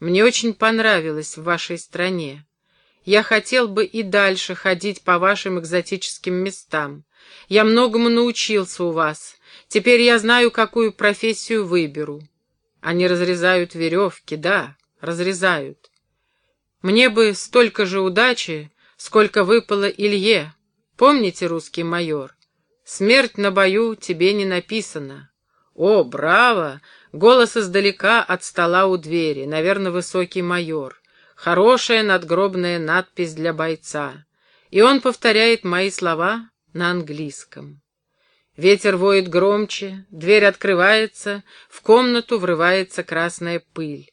Мне очень понравилось в вашей стране. Я хотел бы и дальше ходить по вашим экзотическим местам. Я многому научился у вас. Теперь я знаю, какую профессию выберу. Они разрезают веревки, да, разрезают. Мне бы столько же удачи, сколько выпало Илье. Помните, русский майор? Смерть на бою тебе не написана. О, браво! Голос издалека от стола у двери, наверное, высокий майор. Хорошая надгробная надпись для бойца. И он повторяет мои слова на английском. Ветер воет громче, дверь открывается, в комнату врывается красная пыль.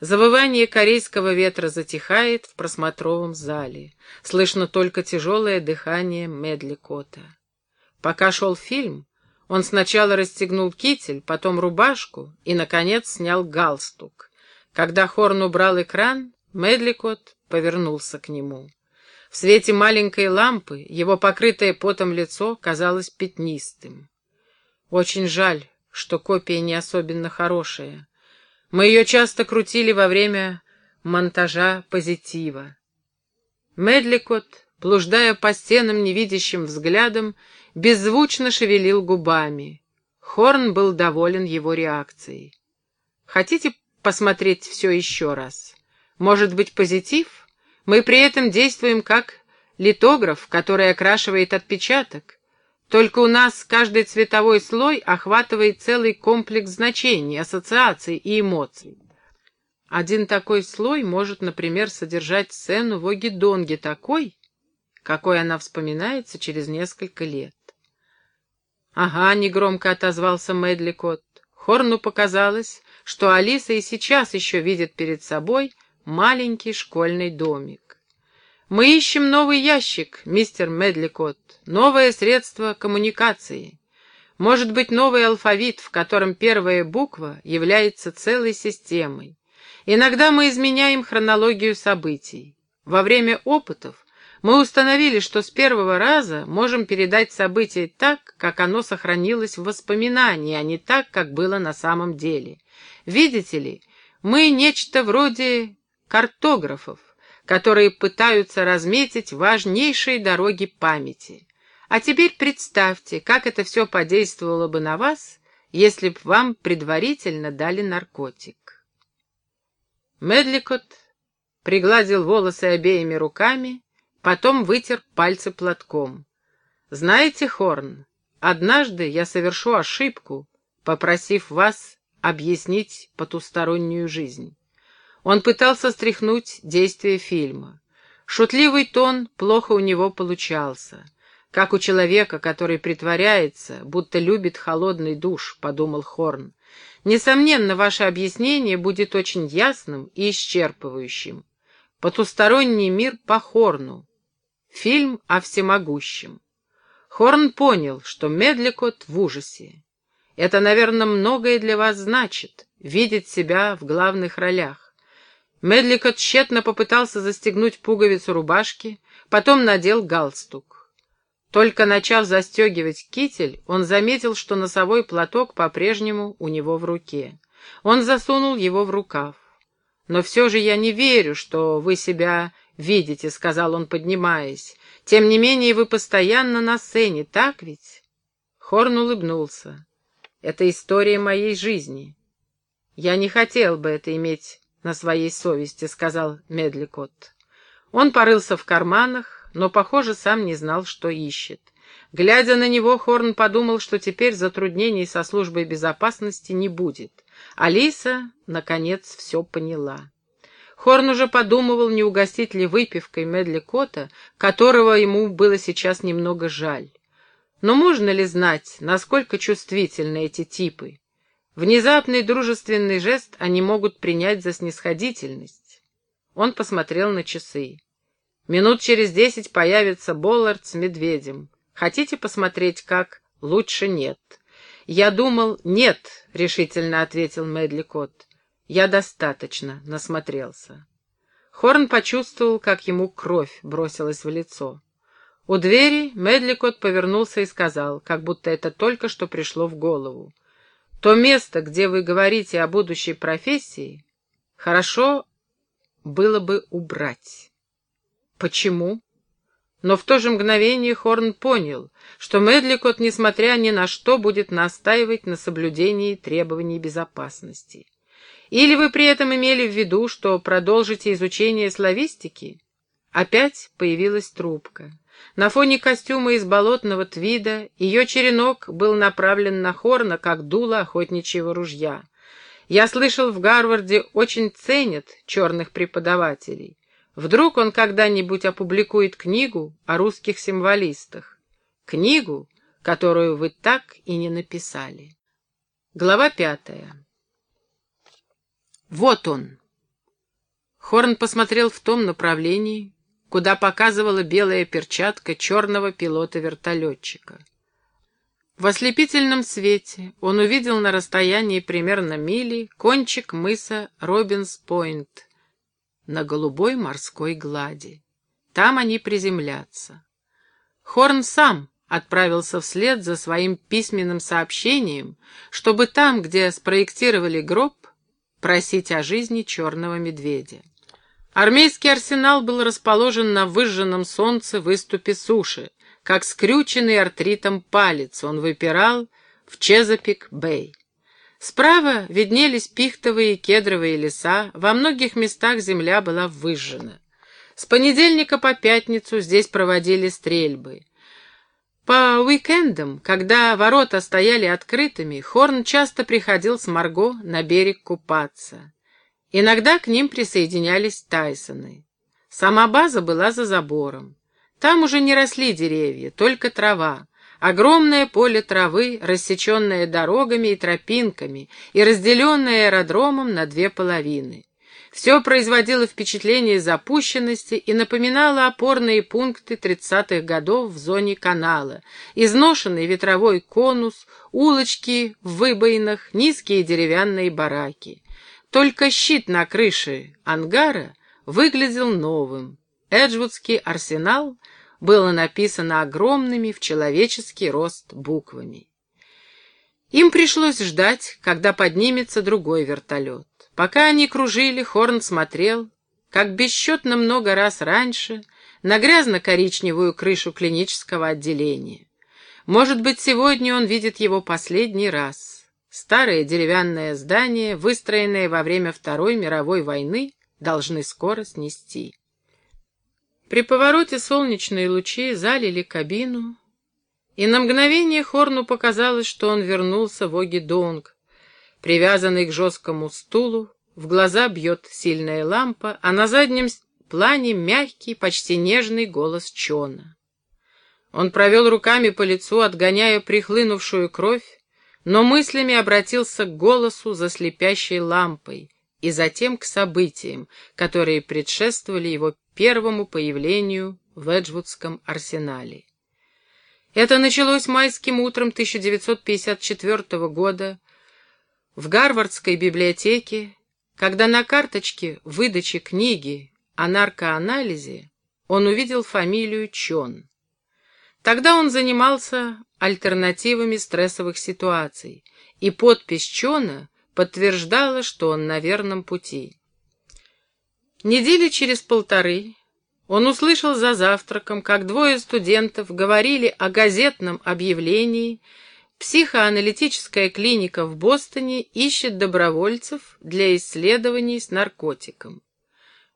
Завывание корейского ветра затихает в просмотровом зале. Слышно только тяжелое дыхание Медли Кота. Пока шел фильм, он сначала расстегнул китель, потом рубашку и, наконец, снял галстук. Когда Хорн убрал экран, Медликот повернулся к нему. В свете маленькой лампы его покрытое потом лицо казалось пятнистым. Очень жаль, что копия не особенно хорошая. Мы ее часто крутили во время монтажа позитива. Медликот, блуждая по стенам невидящим взглядом, беззвучно шевелил губами. Хорн был доволен его реакцией. «Хотите посмотреть все еще раз? Может быть, позитив? Мы при этом действуем как литограф, который окрашивает отпечаток. Только у нас каждый цветовой слой охватывает целый комплекс значений, ассоциаций и эмоций. Один такой слой может, например, содержать сцену в Огидонге такой, какой она вспоминается через несколько лет. «Ага», — негромко отозвался Мэдли Кот. Хорну показалось, что Алиса и сейчас еще видит перед собой маленький школьный домик. Мы ищем новый ящик, мистер Медликот, новое средство коммуникации. Может быть, новый алфавит, в котором первая буква является целой системой. Иногда мы изменяем хронологию событий. Во время опытов мы установили, что с первого раза можем передать событие так, как оно сохранилось в воспоминании, а не так, как было на самом деле. Видите ли, мы нечто вроде картографов которые пытаются разметить важнейшие дороги памяти. А теперь представьте, как это все подействовало бы на вас, если б вам предварительно дали наркотик. Медликот пригладил волосы обеими руками, потом вытер пальцы платком. «Знаете, Хорн, однажды я совершу ошибку, попросив вас объяснить потустороннюю жизнь. Он пытался стряхнуть действие фильма. Шутливый тон плохо у него получался. «Как у человека, который притворяется, будто любит холодный душ», — подумал Хорн. «Несомненно, ваше объяснение будет очень ясным и исчерпывающим. Потусторонний мир по Хорну. Фильм о всемогущем». Хорн понял, что Медликот в ужасе. Это, наверное, многое для вас значит — видеть себя в главных ролях. Медлика тщетно попытался застегнуть пуговицу рубашки, потом надел галстук. Только начав застегивать китель, он заметил, что носовой платок по-прежнему у него в руке. Он засунул его в рукав. «Но все же я не верю, что вы себя видите», — сказал он, поднимаясь. «Тем не менее вы постоянно на сцене, так ведь?» Хорн улыбнулся. «Это история моей жизни. Я не хотел бы это иметь на своей совести», — сказал Медликот. Он порылся в карманах, но, похоже, сам не знал, что ищет. Глядя на него, Хорн подумал, что теперь затруднений со службой безопасности не будет. Алиса, наконец, все поняла. Хорн уже подумывал, не угостить ли выпивкой Медли Кота, которого ему было сейчас немного жаль. Но можно ли знать, насколько чувствительны эти типы? Внезапный дружественный жест они могут принять за снисходительность. Он посмотрел на часы. Минут через десять появится Боллард с медведем. Хотите посмотреть, как? Лучше нет. Я думал, нет, решительно ответил Мэдли Кот. Я достаточно насмотрелся. Хорн почувствовал, как ему кровь бросилась в лицо. У двери Медликот повернулся и сказал, как будто это только что пришло в голову. То место, где вы говорите о будущей профессии, хорошо было бы убрать. Почему? Но в то же мгновение Хорн понял, что Медликот, несмотря ни на что, будет настаивать на соблюдении требований безопасности. Или вы при этом имели в виду, что продолжите изучение славистики? Опять появилась трубка. На фоне костюма из болотного твида ее черенок был направлен на Хорна, как дуло охотничьего ружья. Я слышал, в Гарварде очень ценят черных преподавателей. Вдруг он когда-нибудь опубликует книгу о русских символистах. Книгу, которую вы так и не написали. Глава пятая. Вот он. Хорн посмотрел в том направлении, куда показывала белая перчатка черного пилота-вертолетчика. В ослепительном свете он увидел на расстоянии примерно мили кончик мыса Робинс-Пойнт на голубой морской глади. Там они приземлятся. Хорн сам отправился вслед за своим письменным сообщением, чтобы там, где спроектировали гроб, просить о жизни черного медведя. Армейский арсенал был расположен на выжженном солнце выступе суши, как скрюченный артритом палец он выпирал в Чезапик-Бэй. Справа виднелись пихтовые и кедровые леса, во многих местах земля была выжжена. С понедельника по пятницу здесь проводили стрельбы. По уикендам, когда ворота стояли открытыми, Хорн часто приходил с Марго на берег купаться. Иногда к ним присоединялись Тайсоны. Сама база была за забором. Там уже не росли деревья, только трава. Огромное поле травы, рассеченное дорогами и тропинками и разделенное аэродромом на две половины. Все производило впечатление запущенности и напоминало опорные пункты 30-х годов в зоне канала, изношенный ветровой конус, улочки в выбоинах, низкие деревянные бараки. Только щит на крыше ангара выглядел новым. Эджвудский арсенал было написано огромными в человеческий рост буквами. Им пришлось ждать, когда поднимется другой вертолет. Пока они кружили, Хорн смотрел, как бесчетно много раз раньше, на грязно-коричневую крышу клинического отделения. Может быть, сегодня он видит его последний раз. Старое деревянное здание, выстроенное во время Второй мировой войны, должны скоро снести. При повороте солнечные лучи залили кабину, и на мгновение Хорну показалось, что он вернулся в Огидонг, привязанный к жесткому стулу, в глаза бьет сильная лампа, а на заднем плане мягкий, почти нежный голос Чона. Он провел руками по лицу, отгоняя прихлынувшую кровь, но мыслями обратился к голосу за слепящей лампой и затем к событиям, которые предшествовали его первому появлению в Эджвудском арсенале. Это началось майским утром 1954 года в Гарвардской библиотеке, когда на карточке выдачи книги о наркоанализе он увидел фамилию Чон. Тогда он занимался альтернативами стрессовых ситуаций, и подпись Чона подтверждала, что он на верном пути. Недели через полторы он услышал за завтраком, как двое студентов говорили о газетном объявлении «Психоаналитическая клиника в Бостоне ищет добровольцев для исследований с наркотиком».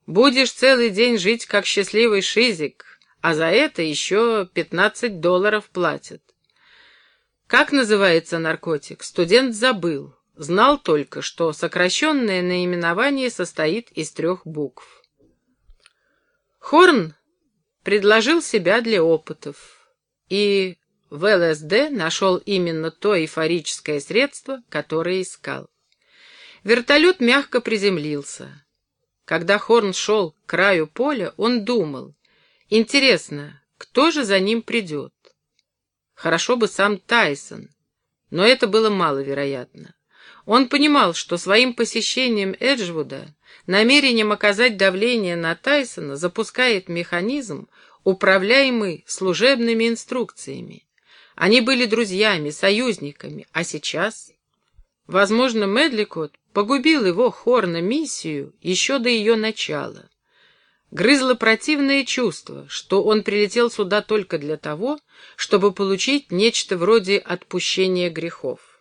«Будешь целый день жить, как счастливый шизик, а за это еще пятнадцать долларов платят. Как называется наркотик, студент забыл. Знал только, что сокращенное наименование состоит из трех букв. Хорн предложил себя для опытов, и в ЛСД нашел именно то эйфорическое средство, которое искал. Вертолет мягко приземлился. Когда Хорн шел к краю поля, он думал, интересно, кто же за ним придет? Хорошо бы сам Тайсон, но это было маловероятно. Он понимал, что своим посещением Эджвуда, намерением оказать давление на Тайсона, запускает механизм, управляемый служебными инструкциями. Они были друзьями, союзниками, а сейчас... Возможно, Медликот погубил его Хорна миссию еще до ее начала. Грызло противное чувство, что он прилетел сюда только для того, чтобы получить нечто вроде отпущения грехов.